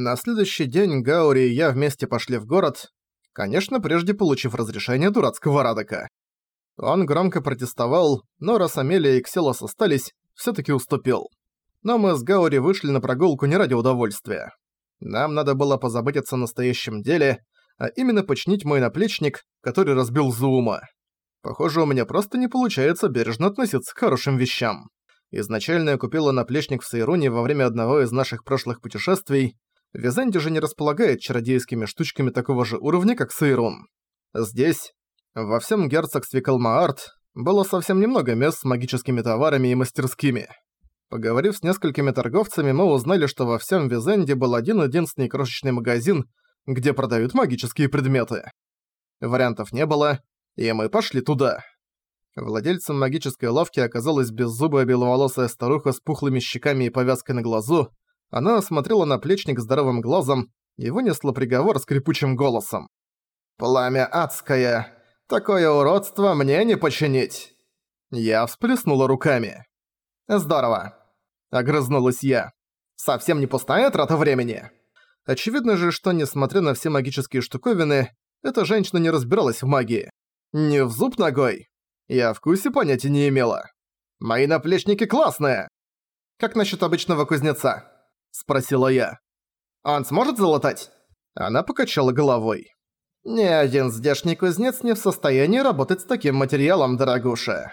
На следующий день Гаури и я вместе пошли в город, конечно, прежде получив разрешение дурацкого Радока. Он громко протестовал, но раз Амелия и Кселос остались, всё-таки уступил. Но мы с Гаури вышли на прогулку не ради удовольствия. Нам надо было позаботиться о настоящем деле, а именно починить мой наплечник, который разбил Зуума. Похоже, у меня просто не получается бережно относиться к хорошим вещам. Изначально я купила наплечник в Сайруне во время одного из наших прошлых путешествий, Византи же не располагает чародейскими штучками такого же уровня, как Сейрун. Здесь, во всем герцогстве Калмаарт, было совсем немного мест с магическими товарами и мастерскими. Поговорив с несколькими торговцами, мы узнали, что во всем Визенде был один-единственный крошечный магазин, где продают магические предметы. Вариантов не было, и мы пошли туда. Владельцем магической лавки оказалась беззубая беловолосая старуха с пухлыми щеками и повязкой на глазу, она осмотрела наплечник здоровым глазом и вынесла приговор скрипучим голосом. «Пламя адское! Такое уродство мне не починить!» Я всплеснула руками. «Здорово!» – огрызнулась я. «Совсем не пустая трата времени!» Очевидно же, что, несмотря на все магические штуковины, эта женщина не разбиралась в магии. Не в зуб ногой. Я в вкусе понятия не имела. Мои наплечники классные! Как насчет обычного кузнеца? – спросила я. «Он сможет залатать?» Она покачала головой. «Ни один здешний кузнец не в состоянии работать с таким материалом, дорогуша».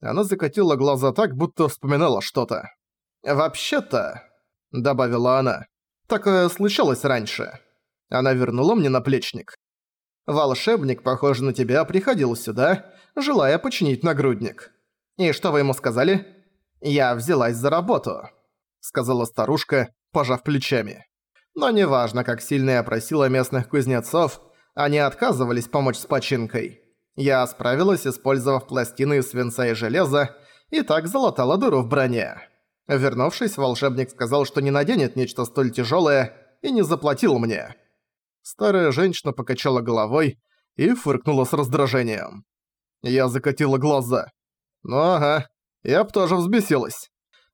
Она закатила глаза так, будто вспоминала что-то. «Вообще-то», — добавила она, — «такое случалось раньше». Она вернула мне наплечник. «Волшебник, похоже на тебя, приходил сюда, желая починить нагрудник. И что вы ему сказали?» «Я взялась за работу» сказала старушка, пожав плечами. Но неважно, как сильно я просила местных кузнецов, они отказывались помочь с починкой. Я справилась, использовав пластины из свинца и железа, и так залатала дыру в броне. Вернувшись, волшебник сказал, что не наденет нечто столь тяжелое, и не заплатил мне. Старая женщина покачала головой и фыркнула с раздражением. Я закатила глаза. Ну ага, я б тоже взбесилась.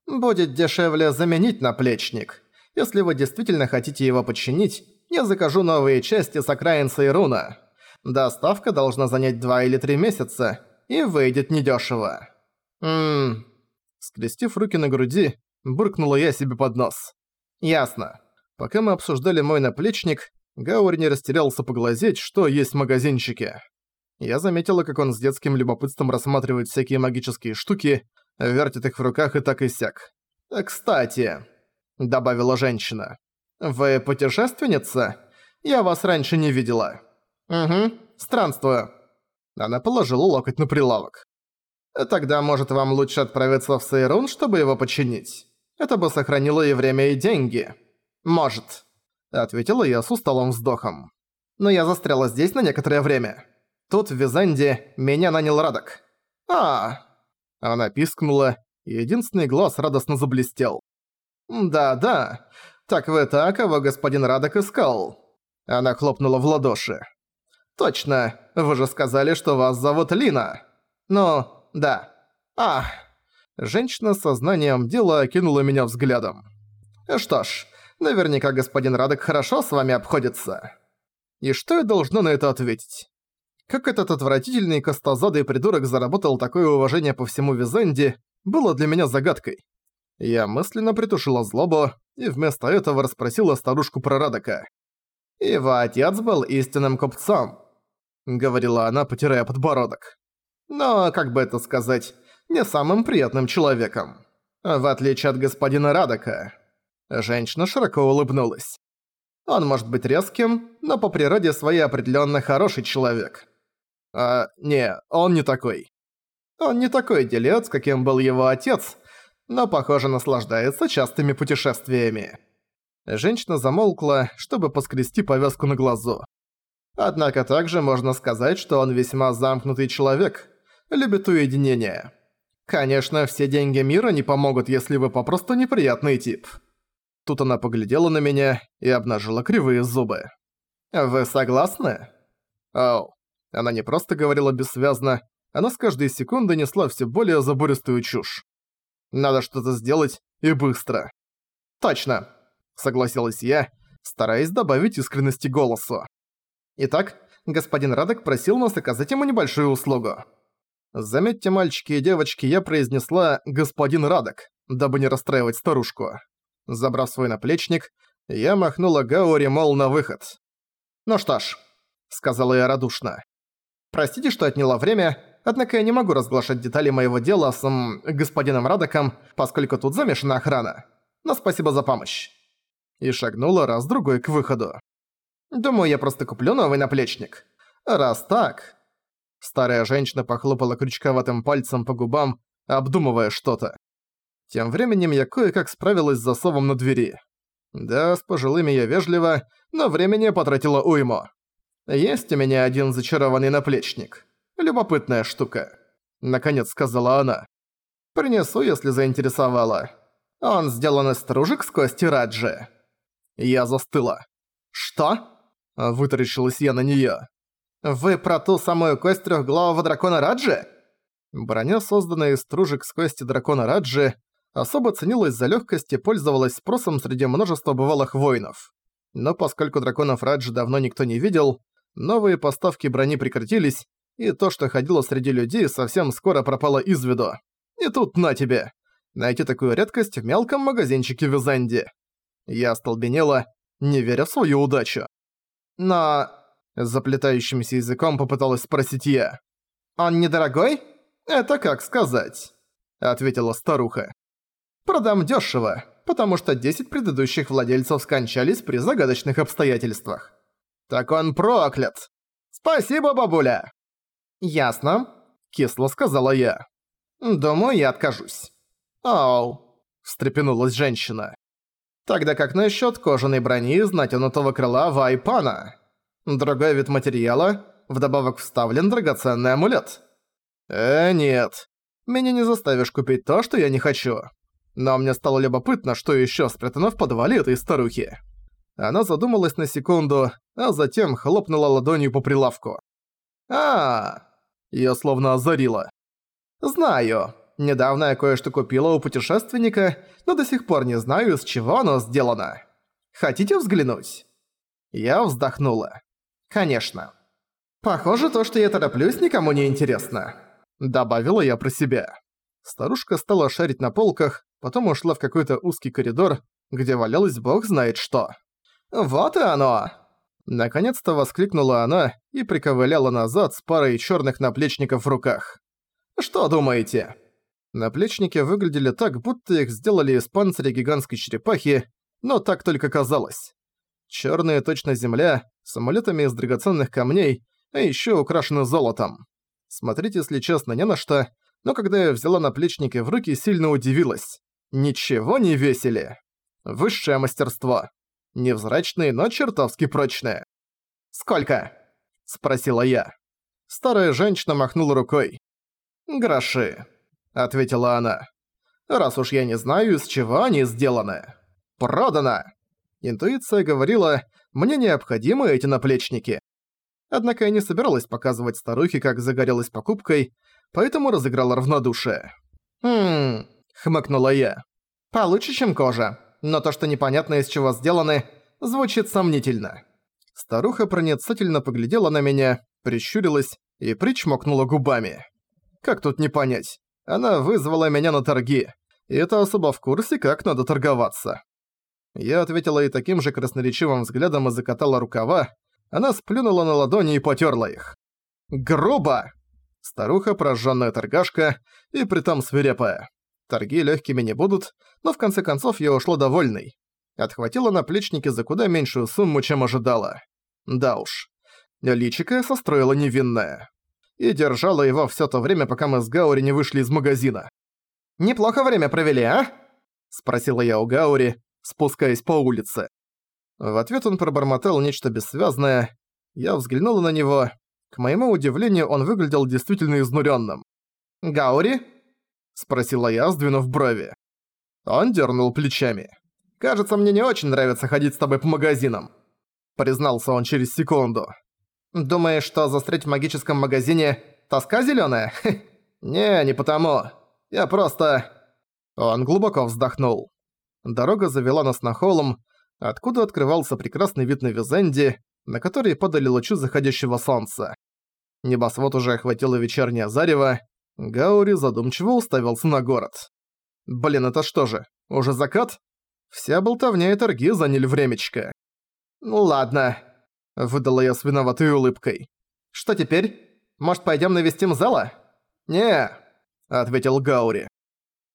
Будет дешевле заменить наплечник. Если вы действительно хотите его починить, я закажу новые части с окраин Сайруна. Доставка должна занять два или три месяца, и выйдет недешево. Ммм... Скрестив руки на груди, буркнула я себе под нос. Ясно. Пока мы обсуждали мой наплечник, Гаури не растерялся поглазеть, что есть в магазинчике. Я заметила, как он с детским любопытством рассматривает всякие магические штуки, вертит их в руках и так и сяк. «Кстати», — добавила женщина, — «вы путешественница? Я вас раньше не видела». «Угу, странствую». Она положила локоть на прилавок. «Тогда, может, вам лучше отправиться в Сейрун, чтобы его починить? Это бы сохранило и время, и деньги». «Может», — ответила я с усталым вздохом. «Но я застряла здесь на некоторое время. Тут, в Визанде, меня нанял Радок». «А, она пискнула, и единственный глаз радостно заблестел. «Да-да, так вы та, кого господин Радок искал». Она хлопнула в ладоши. «Точно, вы же сказали, что вас зовут Лина». «Ну, да». «Ах». Женщина с сознанием дела окинула меня взглядом. «Что ж, наверняка господин Радок хорошо с вами обходится». И что я должна на это ответить? Как этот отвратительный костозадый придурок заработал такое уважение по всему Визенде, было для меня загадкой. Я мысленно притушила злобу и вместо этого расспросила старушку про Радока. «Его отец был истинным купцом», — говорила она, потирая подбородок. «Но, как бы это сказать, не самым приятным человеком. В отличие от господина Радока». Женщина широко улыбнулась. «Он может быть резким, но по природе своей определенно хороший человек. А, не, он не такой. Он не такой делец, каким был его отец, но, похоже, наслаждается частыми путешествиями. Женщина замолкла, чтобы поскрести повязку на глазу. Однако также можно сказать, что он весьма замкнутый человек, любит уединение. Конечно, все деньги мира не помогут, если вы попросту неприятный тип. Тут она поглядела на меня и обнажила кривые зубы. «Вы согласны?» «Оу, она не просто говорила бессвязно, она с каждой секунды несла все более забористую чушь. Надо что-то сделать, и быстро. «Точно!» – согласилась я, стараясь добавить искренности голосу. «Итак, господин Радок просил нас оказать ему небольшую услугу». Заметьте, мальчики и девочки, я произнесла «господин Радок», дабы не расстраивать старушку. Забрав свой наплечник, я махнула Гаури, мол, на выход. «Ну что ж», — сказала я радушно. «Простите, что отняла время, однако я не могу разглашать детали моего дела с м, господином Радоком, поскольку тут замешана охрана. Но спасибо за помощь». И шагнула раз-другой к выходу. «Думаю, я просто куплю новый наплечник. Раз так...» Старая женщина похлопала крючковатым пальцем по губам, обдумывая что-то. Тем временем я кое-как справилась с засовом на двери. Да, с пожилыми я вежливо, но времени потратила уйму. Есть у меня один зачарованный наплечник. Любопытная штука. Наконец сказала она. Принесу, если заинтересовала. Он сделан из стружек с кости Раджи. Я застыла. «Что?» – вытаращилась я на неё. «Вы про ту самую кость трёхглавого дракона Раджи?» Броня, созданная из стружек с кости дракона Раджи, особо ценилась за лёгкость и пользовалась спросом среди множества бывалых воинов. Но поскольку драконов Раджи давно никто не видел, новые поставки брони прекратились, и то, что ходило среди людей, совсем скоро пропало из виду. И тут на тебе! Найти такую редкость в мелком магазинчике в Изанде. Я остолбенела, не веря в свою удачу. Но... Заплетающимся языком попыталась спросить я. «Он недорогой? Это как сказать?» Ответила старуха. «Продам дёшево, потому что 10 предыдущих владельцев скончались при загадочных обстоятельствах. Так он проклят! Спасибо, бабуля!» «Ясно», — кисло сказала я. «Думаю, я откажусь». «Оу», — встрепенулась женщина. «Тогда как насчет кожаной брони из натянутого крыла Вайпана?» Другой вид материала, вдобавок вставлен драгоценный амулет. Э, нет. Меня не заставишь купить то, что я не хочу. Но мне стало любопытно, что ещё спрятано в подвале этой старухи. Она задумалась на секунду, а затем хлопнула ладонью по прилавку. а Её словно озарило. «Знаю. Недавно я кое-что купила у путешественника, но до сих пор не знаю, из чего оно сделано. Хотите взглянуть?» Я вздохнула. «Конечно». «Похоже, то, что я тороплюсь, никому не интересно», — добавила я про себя. Старушка стала шарить на полках, потом ушла в какой-то узкий коридор, где валялось бог знает что. «Вот и оно!» Наконец-то воскликнула она и приковыляла назад с парой черных наплечников в руках. «Что думаете?» Наплечники выглядели так, будто их сделали из панциря гигантской черепахи, но так только казалось. Черные точно земля, с из драгоценных камней, а еще украшены золотом. Смотреть, если честно, не на что, но когда я взяла наплечники в руки, сильно удивилась. Ничего не весили. Высшее мастерство. Невзрачные, но чертовски прочные. «Сколько?» – спросила я. Старая женщина махнула рукой. «Гроши», – ответила она. «Раз уж я не знаю, из чего они сделаны. Продано!» Интуиция говорила, мне необходимы эти наплечники. Однако я не собиралась показывать старухе, как загорелась покупкой, поэтому разыграла равнодушие. «Хм...» — хмыкнула я. «Получше, чем кожа, но то, что непонятно из чего сделаны, звучит сомнительно». Старуха проницательно поглядела на меня, прищурилась и причмокнула губами. Как тут не понять? Она вызвала меня на торги, и это особо в курсе, как надо торговаться. Я ответила ей таким же красноречивым взглядом и закатала рукава. Она сплюнула на ладони и потёрла их. «Грубо!» Старуха, прожжённая торгашка, и притом свирепая. Торги лёгкими не будут, но в конце концов я ушла довольной. Отхватила наплечники за куда меньшую сумму, чем ожидала. Да уж. Личико состроила невинное. И держала его всё то время, пока мы с Гаури не вышли из магазина. «Неплохо время провели, а?» Спросила я у Гаури, спускаясь по улице. В ответ он пробормотал нечто бессвязное. Я взглянула на него. К моему удивлению, он выглядел действительно изнуренным. «Гаури?» – спросила я, сдвинув брови. Он дернул плечами. «Кажется, мне не очень нравится ходить с тобой по магазинам», – признался он через секунду. «Думаешь, что застрять в магическом магазине – тоска зелёная? Не, не потому. Я просто...» Он глубоко вздохнул. Дорога завела нас на холм, откуда открывался прекрасный вид на Визенди, на который падали лучи заходящего солнца. Небосвод уже охватило вечернее зарево, Гаури задумчиво уставился на город. «Блин, это что же, уже закат?» Вся болтовня и торги заняли времечко. «Ну ладно», — выдала я с виноватой улыбкой. «Что теперь? Может, пойдем навестим зала?» «Не», — ответил Гаури.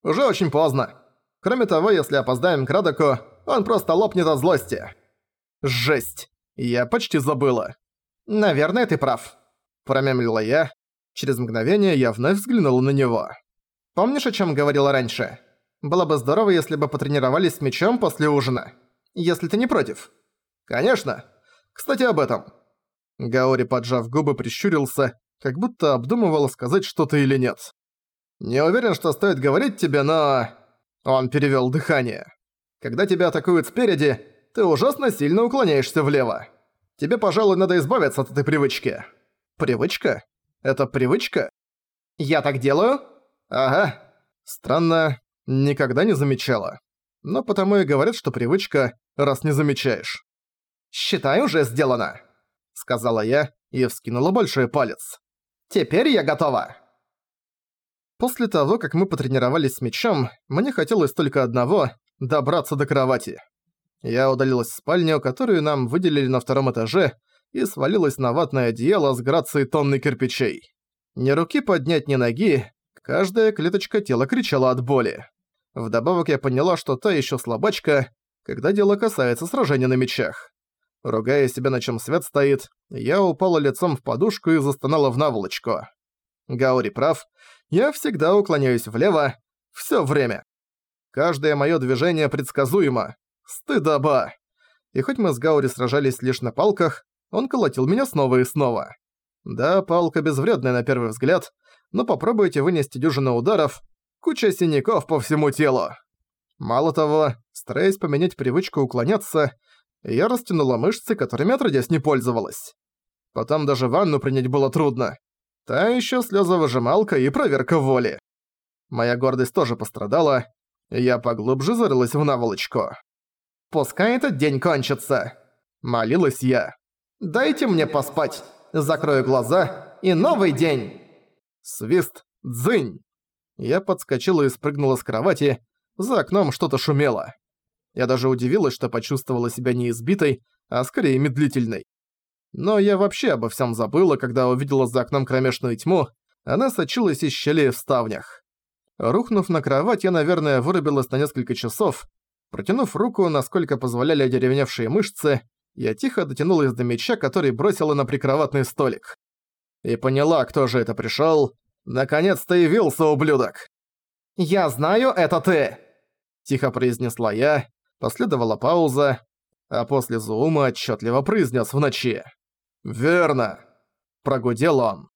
«Уже очень поздно. Кроме того, если опоздаем к Радоку, он просто лопнет от злости». «Жесть! Я почти забыла». «Наверное, ты прав», — промямлила я. Через мгновение я вновь взглянула на него. «Помнишь, о чем говорила раньше? Было бы здорово, если бы потренировались с мечом после ужина. Если ты не против». «Конечно. Кстати, об этом». Гаори, поджав губы, прищурился, как будто обдумывал, сказать что-то или нет. «Не уверен, что стоит говорить тебе, но...» Он перевёл дыхание. «Когда тебя атакуют спереди, ты ужасно сильно уклоняешься влево. Тебе, пожалуй, надо избавиться от этой привычки». «Привычка? Это привычка?» «Я так делаю?» «Ага». Странно, никогда не замечала. Но потому и говорят, что привычка, раз не замечаешь. «Считай, уже сделано», — сказала я и вскинула большой палец. «Теперь я готова». После того, как мы потренировались с мечом, мне хотелось только одного — добраться до кровати. Я удалилась в спальню, которую нам выделили на втором этаже, и свалилась на ватное одеяло с грацией тонны кирпичей. Ни руки поднять, ни ноги, каждая клеточка тела кричала от боли. Вдобавок я поняла, что та ещё слабачка, когда дело касается сражения на мечах. Ругая себя, на чем свет стоит, я упала лицом в подушку и застонала в наволочку. Гаури прав, я всегда уклоняюсь влево, всё время. Каждое моё движение предсказуемо. Стыдоба. И хоть мы с Гаури сражались лишь на палках, он колотил меня снова и снова. Да, палка безвредная на первый взгляд, но попробуйте вынести дюжину ударов, куча синяков по всему телу. Мало того, стараясь поменять привычку уклоняться, я растянула мышцы, которыми отродясь не пользовалась. Потом даже ванну принять было трудно. Та ещё слёзовыжималка и проверка воли. Моя гордость тоже пострадала, я поглубже зарылась в наволочку. «Пускай этот день кончится», — молилась я. «Дайте мне поспать, закрою глаза, и новый день!» Свист, дзынь! Я подскочила и спрыгнула с кровати, за окном что-то шумело. Я даже удивилась, что почувствовала себя не избитой, а скорее медлительной. Но я вообще обо всем забыла, когда увидела за окном кромешную тьму, она сочилась из щелей в ставнях. Рухнув на кровать, я, наверное, вырубилась на несколько часов. Протянув руку, насколько позволяли одеревневшие мышцы, я тихо дотянулась до меча, который бросила на прикроватный столик. И поняла, кто же это пришёл. Наконец-то явился, ублюдок! «Я знаю, это ты!» Тихо произнесла я, Последовала пауза, а после зуума отчетливо произнес в ночи. «Верно!» – прогудел он.